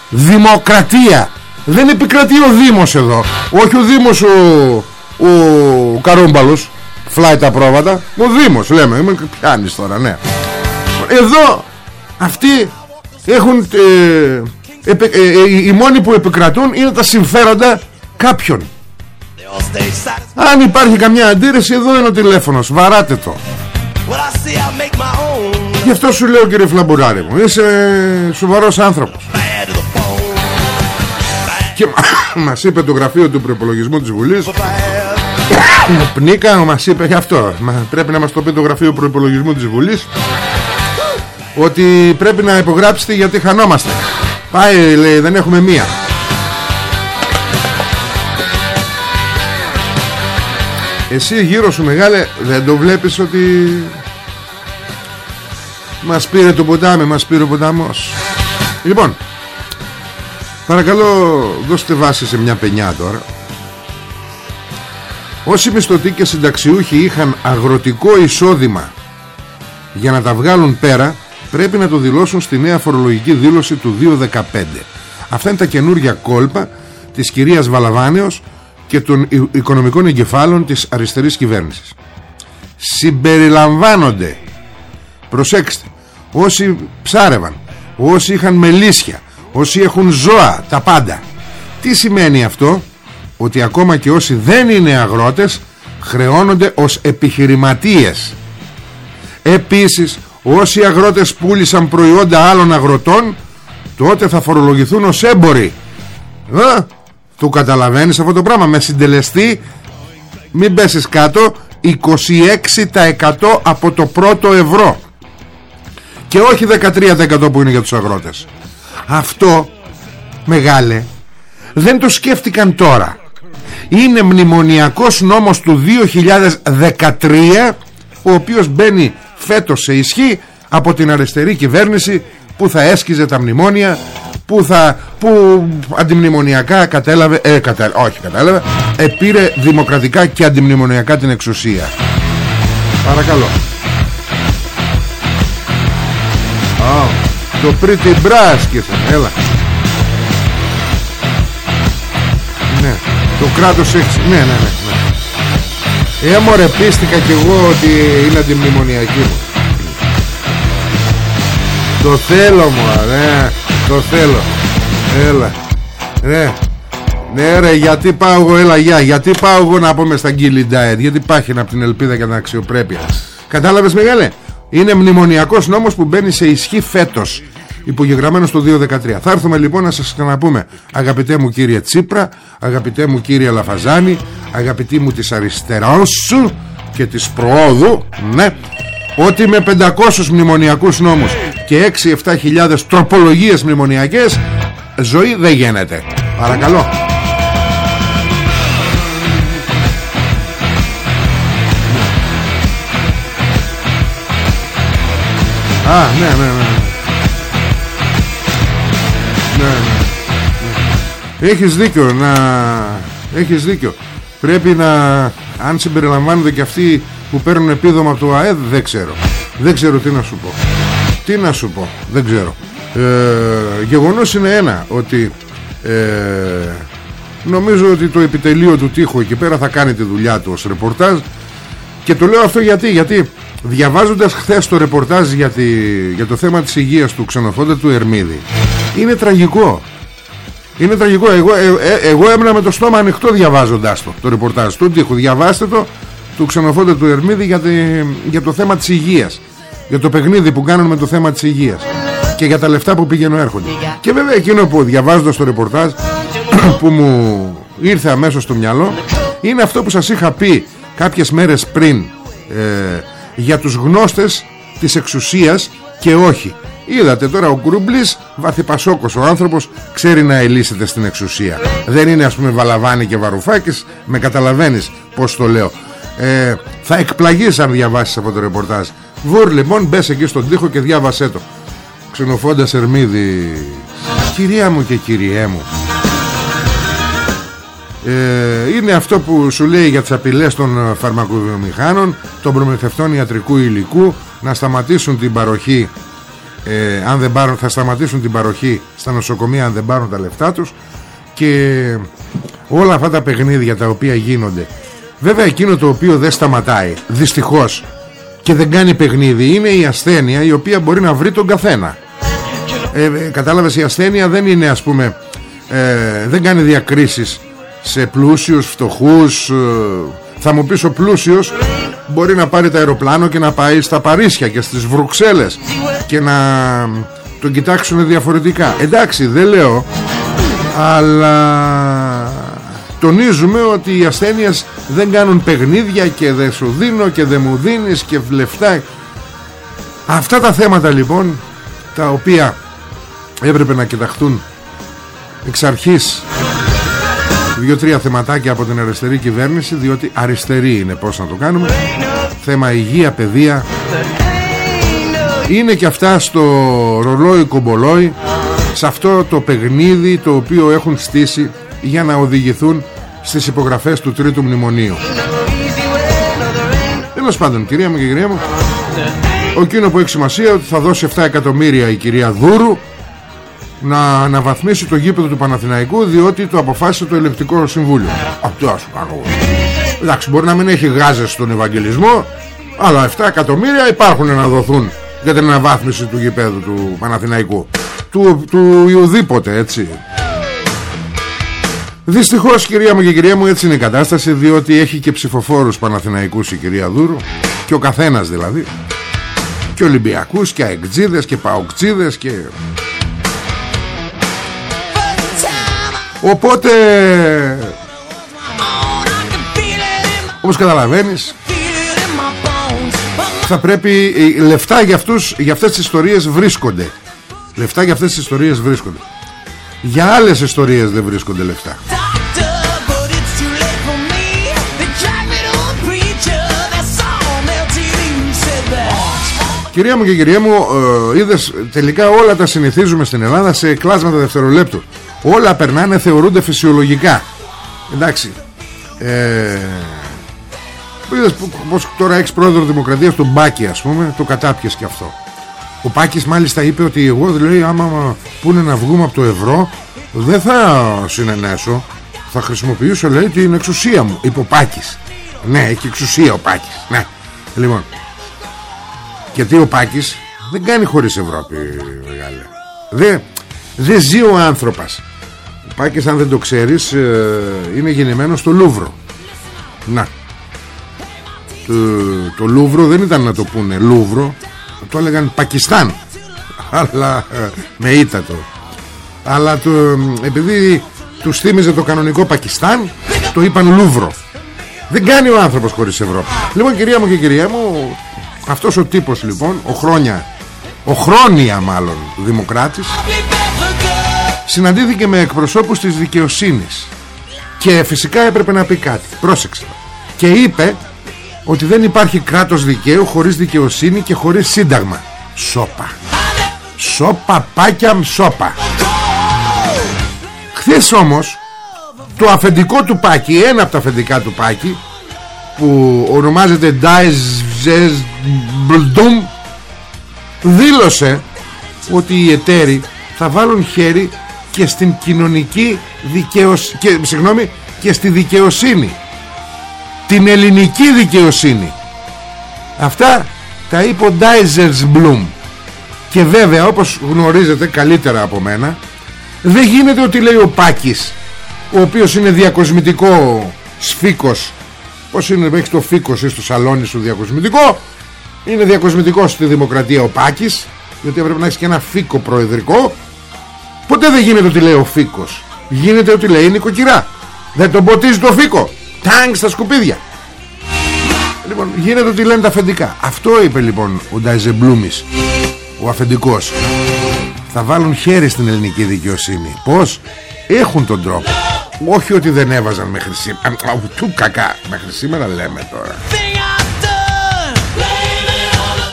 Δημοκρατία. Δεν επικρατεί ο Δήμος εδώ. Όχι ο Δήμος ο, ο Καρόμπαλος φλάει τα πρόβατα. Ο Δήμος λέμε. Είμαι πιάνεις τώρα ναι. Εδώ αυτοί έχουν ε, ε, ε, οι μόνοι που επικρατούν είναι τα συμφέροντα κάποιων Αν υπάρχει καμιά αντίρρηση εδώ είναι ο τηλέφωνος. Βαράτε το. Γι' αυτό σου λέω κύριε Φλαμπουράρη μου Είσαι σοβαρός άνθρωπος. Και μας είπε το γραφείο του προπολογισμού της Βουλής. Μου πνίκα Μας είπε και αυτό. Πρέπει να μας το πει το γραφείο προπολογισμού της Βουλής Ότι πρέπει να υπογράψετε γιατί χανόμαστε. Πάει λέει δεν έχουμε μία Εσύ γύρω σου μεγάλε δεν το βλέπεις ότι μας πήρε το ποτάμι, μας πήρε ο ποτάμος Λοιπόν Παρακαλώ δώστε βάση σε μια πενιά τώρα Όσοι μισθωτοί και συνταξιούχοι είχαν αγροτικό εισόδημα για να τα βγάλουν πέρα πρέπει να το δηλώσουν στη νέα φορολογική δήλωση του 2015. Αυτά είναι τα καινούργια κόλπα της κυρίας Βαλαβάνεως και των οικονομικών εγκεφάλων της αριστερής κυβέρνησης. Συμπεριλαμβάνονται, προσέξτε, όσοι ψάρευαν, όσοι είχαν μελίσια, όσοι έχουν ζώα, τα πάντα. Τι σημαίνει αυτό, ότι ακόμα και όσοι δεν είναι αγρότες χρεώνονται ως επιχειρηματίες. Επίσης, όσοι αγρότες πούλησαν προϊόντα άλλων αγροτών, τότε θα φορολογηθούν ως έμποροι. Α, το καταλαβαίνεις αυτό το πράγμα. Με συντελεστή Μην πέσεις κάτω 26% από το πρώτο ευρώ. Και όχι 13% που είναι για τους αγρότες. Αυτό Μεγάλε Δεν το σκέφτηκαν τώρα. Είναι μνημονιακός νόμος του 2013 Ο οποίος μπαίνει φέτος σε ισχύ Από την αριστερή κυβέρνηση Που θα έσκιζε τα μνημόνια που, θα, που αντιμνημονιακά κατέλαβε, ε, όχι κατέλαβε, επήρε δημοκρατικά και αντιμνημονιακά την εξουσία. Παρακαλώ. Oh, το Pretty Brass έλα. Ναι, το κράτος έχει, ναι, ναι, ναι. ναι. Έμορε πίστηκα κι εγώ ότι είναι αντιμνημονιακή μου. Το θέλω μου, ρε. Το θέλω. Έλα. Ναι ναι ρε γιατί πάω εγώ Έλα γεια. Γιατί πάω εγώ να πούμε στα Gilly Diet Γιατί υπάρχει από την ελπίδα και την αξιοπρέπεια. Κατάλαβες μεγάλε; Είναι μνημονιακός νόμος που μπαίνει σε ισχύ φέτος Υπογεγραμμένος το 2013 Θα έρθουμε λοιπόν να σας ξαναπούμε Αγαπητέ μου κύριε Τσίπρα Αγαπητέ μου κύριε Λαφαζάνη Αγαπητή μου της αριστεράς σου Και της προόδου Ναι ότι με 500 μνημονιακούς νόμους και 6-7 χιλιάδες τροπολογίες μνημονιακές ζωή δεν γίνεται. Παρακαλώ. Α, ναι, ναι, ναι. Ναι, ναι. Έχεις δίκιο να... Έχεις δίκιο. Πρέπει να... Αν συμπεριλαμβάνονται και αυτοί που παίρνουν επίδομα από το ΑΕΔ δεν ξέρω. Δεν ξέρω τι να σου πω τι να σου πω δεν ξέρω. Ε, γεγονός είναι ένα ότι ε, νομίζω ότι το επιτελείο του τείχου εκεί πέρα θα κάνει τη δουλειά του ως ρεπορτάζ. Και το λέω αυτό γιατί γιατί διαβάζοντας χθες το ρεπορτάζ για, τη, για το θέμα της υγείας του ξενοφόντα του Ερμίδη είναι τραγικό. Είναι τραγικό. Εγώ, ε, ε, εγώ έμεινα με το στόμα ανοιχτό διαβάζοντας το το ρεπορτάζ του τείχου. Διαβάστε το του ξενοφόντα του Ερμίδη για, για το θέμα της υγείας για το παιχνίδι που κάνουν με το θέμα της υγείας. Και για τα λεφτά που πηγαίνουν έρχονται. Και βέβαια εκείνο που διαβάζοντας το ρεπορτάζ που μου ήρθε αμέσως στο μυαλό είναι αυτό που σας είχα πει κάποιες μέρες πριν ε, για τους γνώστες της εξουσίας και όχι. Είδατε τώρα ο Κουρούμπλης βαθυπασόκος ο άνθρωπος ξέρει να ελίσσεται στην εξουσία. Δεν είναι ας πούμε Βαλαβάνη και Βαρουφάκης με καταλαβαίνεις πως το λέω ε, θα εκπλαγείς αν διαβάσεις από το ρεπορτάζ. Βούρ λοιπόν μπες εκεί στον τοίχο και διάβασέ το. Ξενοφώντας Ερμίδη. Κυρία μου και κυριέ μου. Ε, Είναι αυτό που σου λέει για τις απειλές των φαρμακοβιομηχάνων Των προμηθευτών ιατρικού υλικού Να σταματήσουν την παροχή ε, αν δεν πάρουν, Θα σταματήσουν την παροχή στα νοσοκομεία Αν δεν πάρουν τα λεφτά τους. Και όλα αυτά τα παιχνίδια τα οποία γίνονται Βέβαια εκείνο το οποίο δεν σταματάει Δυστυχώς Και δεν κάνει παιχνίδι Είναι η ασθένεια η οποία μπορεί να βρει τον καθένα. Ε, ε Κατάλαβες η ασθένεια δεν είναι ας πούμε ε, Δεν κάνει διακρίσεις σε πλούσιους, φτωχούς ε, θα μου πεις ο πλούσιος μπορεί να πάρει το αεροπλάνο και να πάει στα Παρίσια και στις Βρουξέλλες και να τον κοιτάξουν διαφορετικά. Εντάξει δεν λέω αλλά τονίζουμε ότι οι ασθένειες δεν κάνουν παιχνίδια και δεν σου δίνω και δεν μου δίνεις και λεφτά αυτά τα θέματα λοιπόν τα οποία έπρεπε να κοιταχτούν εξ αρχής δύο-τρία θεματάκια από την αριστερή κυβέρνηση διότι αριστερή είναι πως να το κάνουμε θέμα υγεία, παιδεία. Είναι και αυτά στο ρολόι κομπολόι σε αυτό το παιχνίδι το οποίο έχουν στήσει για να οδηγηθούν στις υπογραφές του τρίτου μνημονίου Τέλος πάντων κυρία μου και κυρία μου ο εκείνο που έχει σημασία ότι θα δώσει 7 εκατομμύρια η κυρία Δούρου να αναβαθμίσει το γήπεδο του Παναθηναϊκού διότι το αποφάσισε το ελεκτικό συμβούλιο. Αυτό ας κάνω Εντάξει μπορεί να μην έχει γάζες στον Ευαγγελισμό αλλά 7 εκατομμύρια υπάρχουν να δοθούν για την αναβάθμιση του γήπεδου του Παναθηναϊκού. Του, του Ιουδήποτε έτσι. Δυστυχώς κυρία μου και κυρία μου έτσι είναι η κατάσταση διότι έχει και ψηφοφόρους Παναθηναϊκούς η κυρία Δούρου και ο καθένας δηλαδή και Ολυμπιακούς και Αεκτζίδες και Παοκτζίδες και Οπότε Όπως καταλαβαίνεις Θα πρέπει Λεφτά για, αυτούς, για αυτές τις ιστορίες βρίσκονται. Λεφτά για αυτές τις ιστορίες βρίσκονται Για άλλες ιστορίες δεν βρίσκονται λεφτά. Κυρία μου και κυρία μου ε, Είδες τελικά όλα τα συνηθίζουμε στην Ελλάδα Σε κλάσματα δευτερολέπτου. Όλα περνάνε θεωρούνται φυσιολογικά. Εντάξει ε, είδες πως τώρα έχεις πρόεδρο δημοκρατίας τον Μπάκη ας πούμε το κατάπιες και αυτό ο Πάκης μάλιστα είπε ότι εγώ δηλαδή άμα πούνε να βγούμε από το ευρώ δεν θα συνενέσω. Θα χρησιμοποιήσω λέει την εξουσία μου είπε ο Πάκης. Ναι έχει εξουσία ο Πάκης ναι. Λοιπόν γιατί ο Πάκης δεν κάνει χωρίς Ευρώπη μεγάλε. Δεν, δεν ζει ο άνθρωπος. Πάκης αν δεν το ξέρεις ε, είναι γεννημένος στο Λούβρο. Να. Το, το Λούβρο δεν ήταν να το πούνε Λούβρο Το έλεγαν Πακιστάν. Αλλά ε, με ήτα το. Αλλά το, επειδή τους θύμιζε το κανονικό Πακιστάν Το είπαν Λούβρο. Δεν κάνει ο άνθρωπος χωρίς Ευρώπη. Λοιπόν κυρία μου και κυρία μου Αυτός ο τύπος λοιπόν Ο χρόνια Ο χρόνια μάλλον δημοκράτης συναντήθηκε με εκπροσώπους της δικαιοσύνης. Και φυσικά έπρεπε να πει κάτι. Πρόσεξε. Και είπε ότι δεν υπάρχει κράτος δικαίου χωρίς δικαιοσύνη και χωρίς σύνταγμα. Σόπα σόπα πάκια σόπα χθες όμως το αφεντικό του Πάκη ένα από τα αφεντικά του Πάκη που ονομάζεται Dice Μπλντούμ δήλωσε ότι οι εταίροι θα βάλουν χέρι και στην κοινωνική δικαιοσύνη και, συγγνώμη, και στη δικαιοσύνη την ελληνική δικαιοσύνη. Αυτά τα είπε ο Ντάιζερς Μπλουμ. Και βέβαια όπως γνωρίζετε καλύτερα από μένα δεν γίνεται ότι λέει ο Πάκης ο οποίος είναι διακοσμητικό σφίκος πως είναι έχει το φίκος ή στο σαλόνι σου διακοσμητικό είναι διακοσμητικό στη δημοκρατία ο Πάκης γιατί έπρεπε να έχεις και ένα φίκο προεδρικό. Ποτέ δεν γίνεται ότι λέει ο φίκος. Γίνεται ότι λέει νοικοκυρά. Δεν τον ποτίζει το φίκο Τάγκ στα σκουπίδια. Λοιπόν γίνεται ότι λένε τα αφεντικά. Αυτό είπε λοιπόν ο Νταϊζεμπλούμης Ο αφεντικός. Θα βάλουν χέρι στην ελληνική δικαιοσύνη. Πως έχουν τον τρόπο. Όχι ότι δεν έβαζαν μέχρι σήμερα Του κακά. Μέχρι σήμερα λέμε τώρα.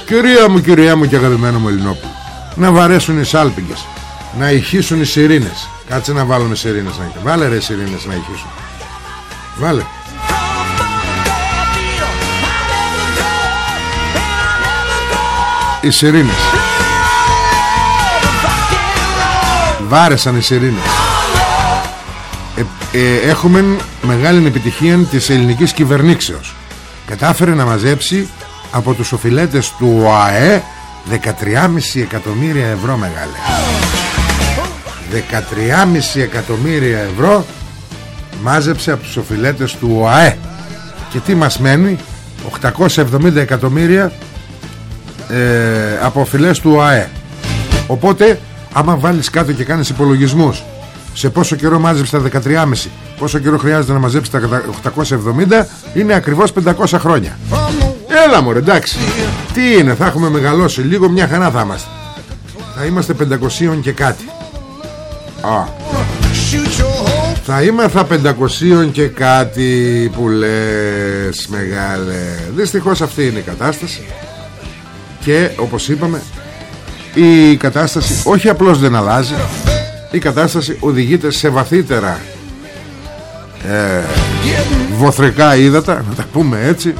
Κυρία μου, κυρία μου και αγαπημένο μου Ελληνόπουλο Να βαρέσουν οι σάλπιγγες να ηχήσουν οι σιρήνες. Κάτσε να βάλουμε σιρήνες να ηχήσουν βάλε ρε σιρήνες να ηχήσουν. Βάλε οι σιρήνες. Βάρεσαν οι σιρήνες. Ε, ε, έχουμε μεγάλη επιτυχία της ελληνικής κυβερνήσεως κατάφερε να μαζέψει από τους οφειλέτες του ΟΑΕ 13,5 εκατομμύρια ευρώ μεγάλε. 13,5 εκατομμύρια ευρώ μάζεψε από τους οφειλέτες του ΟΑΕ. Και τι μας μένει; 870 εκατομμύρια ε, από οφειλές του ΟΑΕ. Οπότε άμα βάλεις κάτω και κάνεις υπολογισμούς σε πόσο καιρό μάζεψε τα 13,5 πόσο καιρό χρειάζεται να μαζέψεις τα 870 είναι ακριβώς 500 χρόνια. Έλα μωρέ εντάξει. Τι είναι θα έχουμε μεγαλώσει λίγο μια χαρά θα είμαστε. Θα είμαστε 500 και κάτι. Α. Θα είμαστε 500 και κάτι που λες μεγάλε. Δυστυχώς αυτή είναι η κατάσταση Και όπως είπαμε Η κατάσταση όχι απλώς δεν αλλάζει Η κατάσταση οδηγείται σε βαθύτερα ε, Βοθρικά ύδατα Να τα πούμε έτσι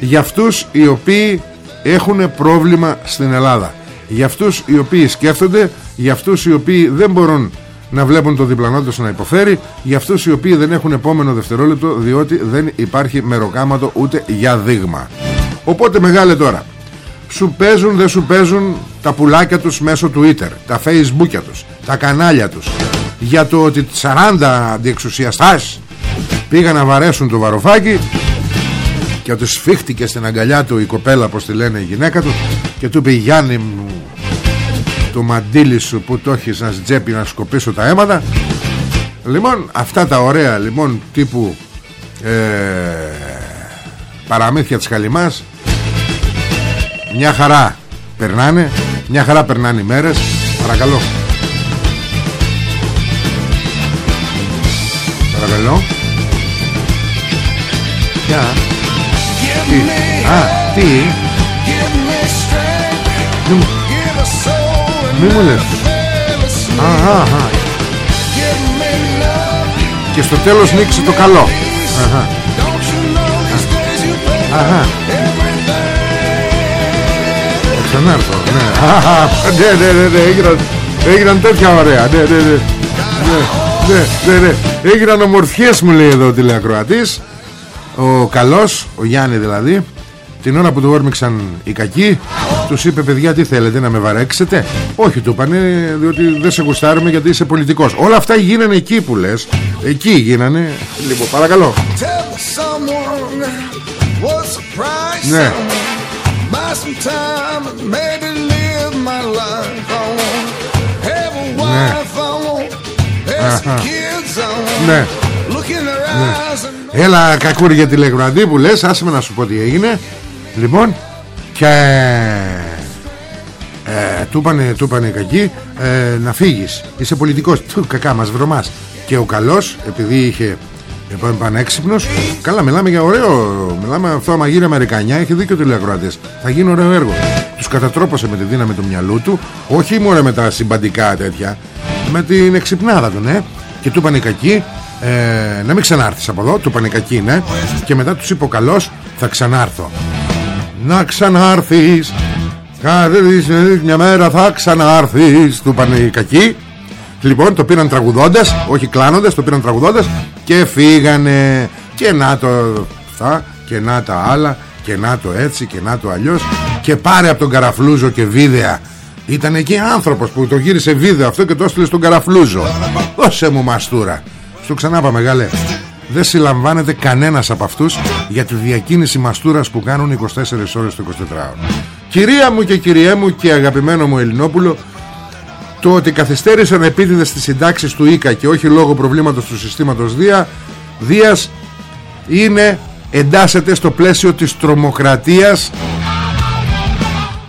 Για αυτούς οι οποίοι έχουν πρόβλημα στην Ελλάδα. Για αυτούς οι οποίοι σκέφτονται Για αυτούς οι οποίοι δεν μπορούν να βλέπουν το διπλανό τους να υποφέρει για αυτούς οι οποίοι δεν έχουν επόμενο δευτερόλεπτο διότι δεν υπάρχει μεροκάματο ούτε για δείγμα. Οπότε μεγάλε τώρα σου παίζουν δεν σου παίζουν τα πουλάκια τους μέσω Twitter τα facebook τους τα κανάλια τους. Για το ότι 40 αντιεξουσιαστάς πήγαν να βαρέσουν το βαροφάκι και ότι σφίχτηκε στην αγκαλιά του η κοπέλα πως τη λένε η γυναίκα του και του είπε Γιάννη μου το μαντίλι σου που το έχεις να τσέπη να σκοπίσω τα αίματα λοιπόν αυτά τα ωραία λοιπόν τύπου ε, παραμύθια της Καλυμάς μια χαρά περνάνε μια χαρά περνάνε οι μέρες παρακαλώ παρακαλώ Ποια; Τι; Α, τι; Μη μου λες Αχα, αχα. Και στο τέλος νίξει το καλό Αχα. Αχα. Θα ξανάρθω ναι. Αχα. ναι, ναι, ναι, ναι. Έγιναν, έγιναν τέτοια ωραία ναι, ναι, ναι. Ναι, ναι, ναι, ναι. Έγιναν ομορφιές μου λέει εδώ ο τηλεακροατής Ο καλός, ο Γιάννη δηλαδή την ώρα που το όρμηξαν οι κακοί Τους είπε παιδιά τι θέλετε να με βαρέξετε; Όχι του είπανε διότι δεν σε γουστάρουμε γιατί είσαι πολιτικός Όλα αυτά γίνανε εκεί που λες Εκεί γίνανε Λοιπόν παρακαλώ Ναι Ναι. Ναι. ναι. Έλα κακούρι για τηλεγραντή που λες Άσε με να σου πω τι έγινε. Λοιπόν και ε, του είπανε, του είπανε κακοί ε, να φύγεις. Είσαι πολιτικός. Του κακά μας βρωμάς. Και ο καλός επειδή είχε πανέξυπνος. Καλά μιλάμε για ωραίο μιλάμε αυτό άμα γίνει Αμερικανιά έχει δίκιο τηλεακροατές θα γίνει ωραίο έργο. Τους κατατρόπωσε με τη δύναμη του μυαλού του όχι μόνο με τα συμπαντικά τέτοια με την εξυπνάδα του ναι. Και του είπανε κακοί ε, να μην ξανάρθεις από εδώ του είπανε κακοί ναι. Και μετά τους είπε ο καλός θα ξανάρθω να ξανάρθεις Κάθε μια μέρα θα ξανάρθεις Του είπαν οι κακοί Λοιπόν το πήραν τραγουδώντας Όχι κλάνοντας το πήραν τραγουδώντας Και φύγανε. Και να το αυτά Και να τα άλλα Και να το έτσι και να το αλλιώς. Και πάρε από τον Καραφλούζο και βίδεα. Ήταν εκεί άνθρωπος που το γύρισε βίντεο αυτό Και το έστειλε στον Καραφλούζο. Δώσε μου μαστούρα. Στο ξανά είπα μεγάλε. Δεν συλλαμβάνεται κανένας από αυτούς για τη διακίνηση μαστούρας που κάνουν 24 ώρες το 24ωρο. Κυρία μου και κυριέ μου και αγαπημένο μου Ελληνόπουλο, το ότι καθυστέρησαν επίτηδες στις συντάξεις του ΙΚΑ και όχι λόγω προβλήματος του συστήματος Δία, Δίας είναι, εντάσσεται στο πλαίσιο της τρομοκρατίας.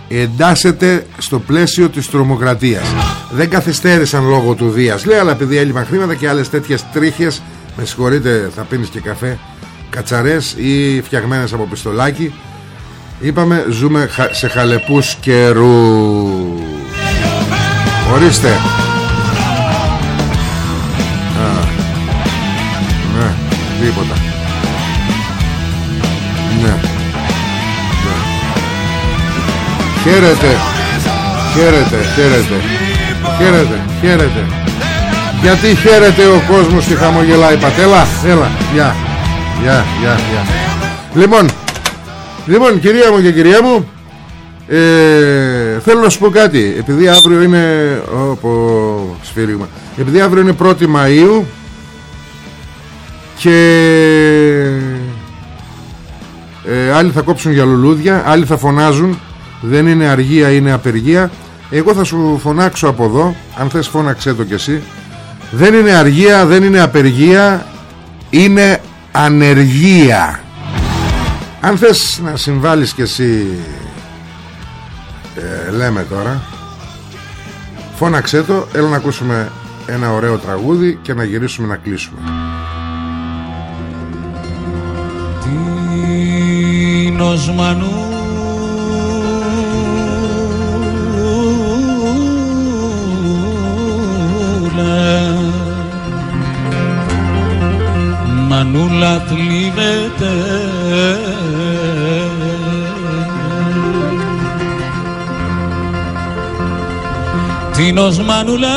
Εντάσσεται στο πλαίσιο της τρομοκρατίας. Δεν καθυστέρησαν λόγω του Δίας. Λέει αλλά επειδή έλλειμμα χρήματα και άλλες τέτοιες τρίχες με συγχωρείτε θα πίνεις και καφέ κατσαρές ή φτιαγμένες από πιστολάκι. Είπαμε ζούμε σε χαλεπούς καιρούς ορίστε. Α, ναι τίποτα. Ναι, ναι. Χαίρετε Χαίρετε Χαίρετε. Χαίρετε Χαίρετε. Γιατί χαίρεται ο κόσμος και χαμογελάει πατέλα Έλα, γεια, γεια, γεια, γεια. Λοιπόν, λοιπόν κυρία μου και κυρία μου ε, Θέλω να σου πω κάτι. Επειδή αύριο είναι Όπο, σφύριγμα. Επειδή αύριο είναι 1η Μαΐου και ε, άλλοι θα κόψουν για λουλούδια άλλοι θα φωνάζουν. Δεν είναι αργία είναι απεργία. Εγώ θα σου φωνάξω από εδώ αν θες φώναξέ το κι εσύ. Δεν είναι αργία δεν είναι απεργία είναι ανεργία. Αν θες να συμβάλλεις κι εσύ ε, λέμε τώρα. Φώναξέ το έλα να ακούσουμε ένα ωραίο τραγούδι και να γυρίσουμε να κλείσουμε. Τίνος Μανού. Μανούλα θλίβεται Τίνος Μανούλα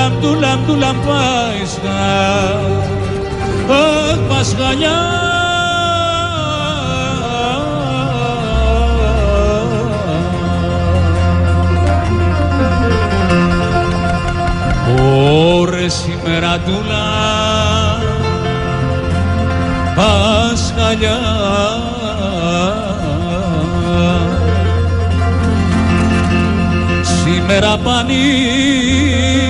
Σήμερα ντουλαμ, ντουλαμ, ντουλαμ Πάσχα Αχ, Πασχαλιά Ωρε σήμερα ντουλαμ Πασχαλιά σήμερα Σήμερα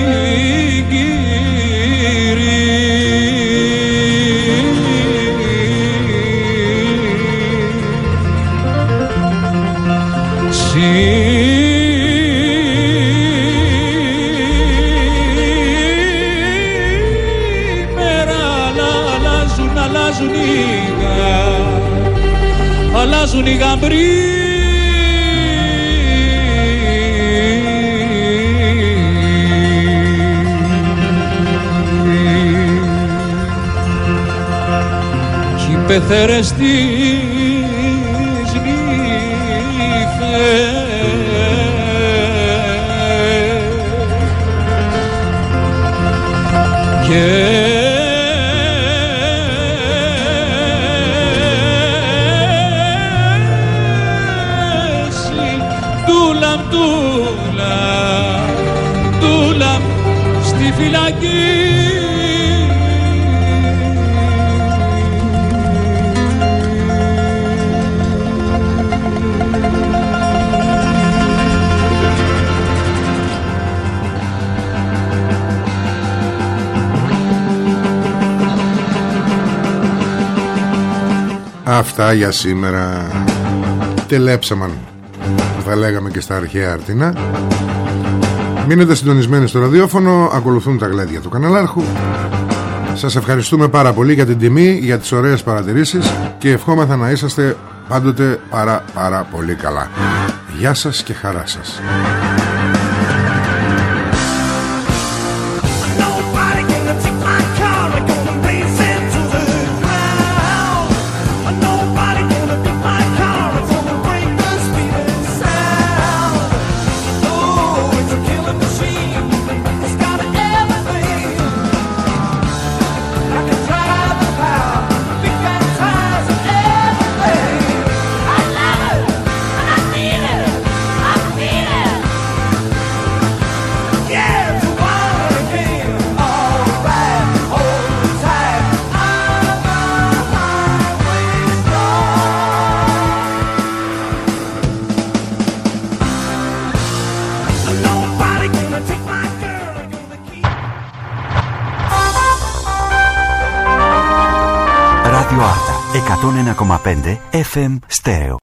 αλλάζουν, αλλάζουν οι αλλάζουν οι γαμπροί πεθέρες της νύφες και εσύ ντούλαμ ντούλαμ ντούλαμ στη φυλακή Αυτά για σήμερα. Τελέψαμαν Που θα λέγαμε και στα αρχαία αρτινά Μείνετε συντονισμένοι στο ραδιόφωνο Ακολουθούν τα γλέντια του καναλάρχου. Σας ευχαριστούμε πάρα πολύ για την τιμή Για τις ωραίες παρατηρήσεις Και ευχόμεθα να είσαστε πάντοτε πάρα πάρα πολύ καλά. Γεια σας και χαρά σας FM Στέρεο.